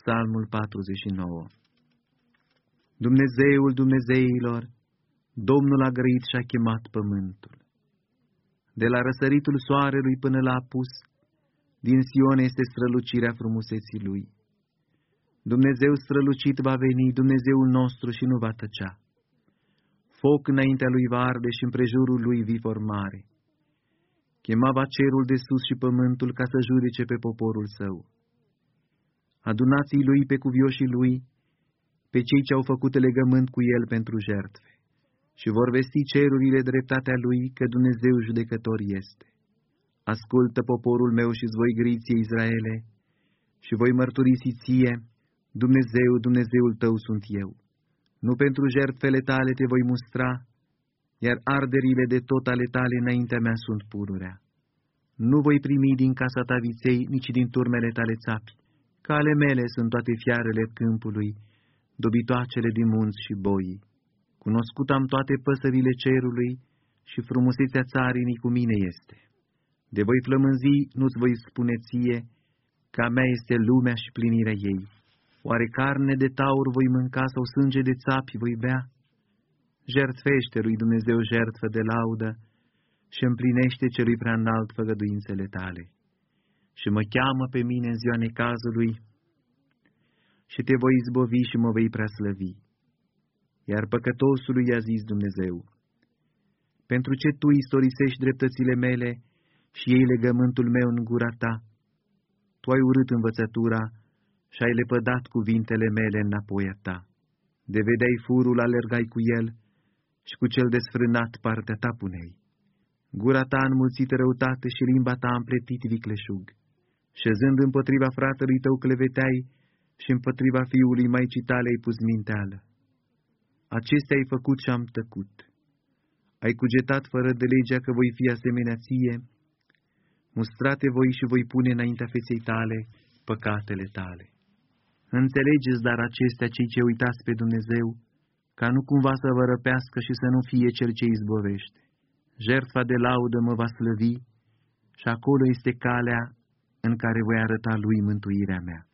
Psalmul 49 Dumnezeul Dumnezeilor, Domnul a grăit și a chemat pământul. De la răsăritul soarelui până la apus, din Sion este strălucirea frumuseții lui. Dumnezeu strălucit va veni, Dumnezeul nostru și nu va tăcea. Foc înaintea lui va arde și împrejurul lui vii formare. Chemava cerul de sus și pământul ca să judece pe poporul său. Adunații lui pe cuvioșii lui, pe cei ce au făcut legământ cu el pentru jertfe, și vor vesti cerurile dreptatea lui că Dumnezeu judecător este. Ascultă poporul meu și-ți voi griție Israele, și voi mărturisi ție, Dumnezeu, Dumnezeul tău sunt eu. Nu pentru jertfele tale te voi mustra, iar arderile de tot ale tale înaintea mea sunt pururea. Nu voi primi din casa ta viței, nici din turmele tale țapi, ca ale mele sunt toate fiarele câmpului, dobitoacele din munți și boii. Cunoscut am toate păsările cerului și frumusețea țarinii cu mine este. De voi flămânzi nu-ți voi spune ție, că a mea este lumea și plinirea ei. Oare carne de taur voi mânca sau sânge de țapi voi bea? Jertfește lui Dumnezeu jertfă de laudă și împlinește celui prea înalt făgăduințele tale. Și mă cheamă pe mine în ziua necazului și te voi izbovi și mă vei preaslăvi. Iar păcătosului i-a zis Dumnezeu, Pentru ce tu istorisești dreptățile mele și ei legământul meu în gura ta? Tu ai urât învățătura și ai lepădat cuvintele mele înapoi a ta. De vedeai furul, alergai cu el și cu cel desfrânat partea ta punei. Gura ta a înmulțit răutate și limba ta a împletit vicleșug. Șezând împotriva fratelui tău cleveteai și împotriva fiului maicii tale ai pus minteală. Acestea ai făcut și am tăcut. Ai cugetat fără de legea că voi fi asemenea ție, mustrate voi și voi pune înaintea feței tale păcatele tale. Înțelegeți dar acestea cei ce uitați pe Dumnezeu, ca nu cumva să vă răpească și să nu fie cel ce izbovește. Jertfa de laudă mă va slăvi și acolo este calea în care voi arăta lui mântuirea mea.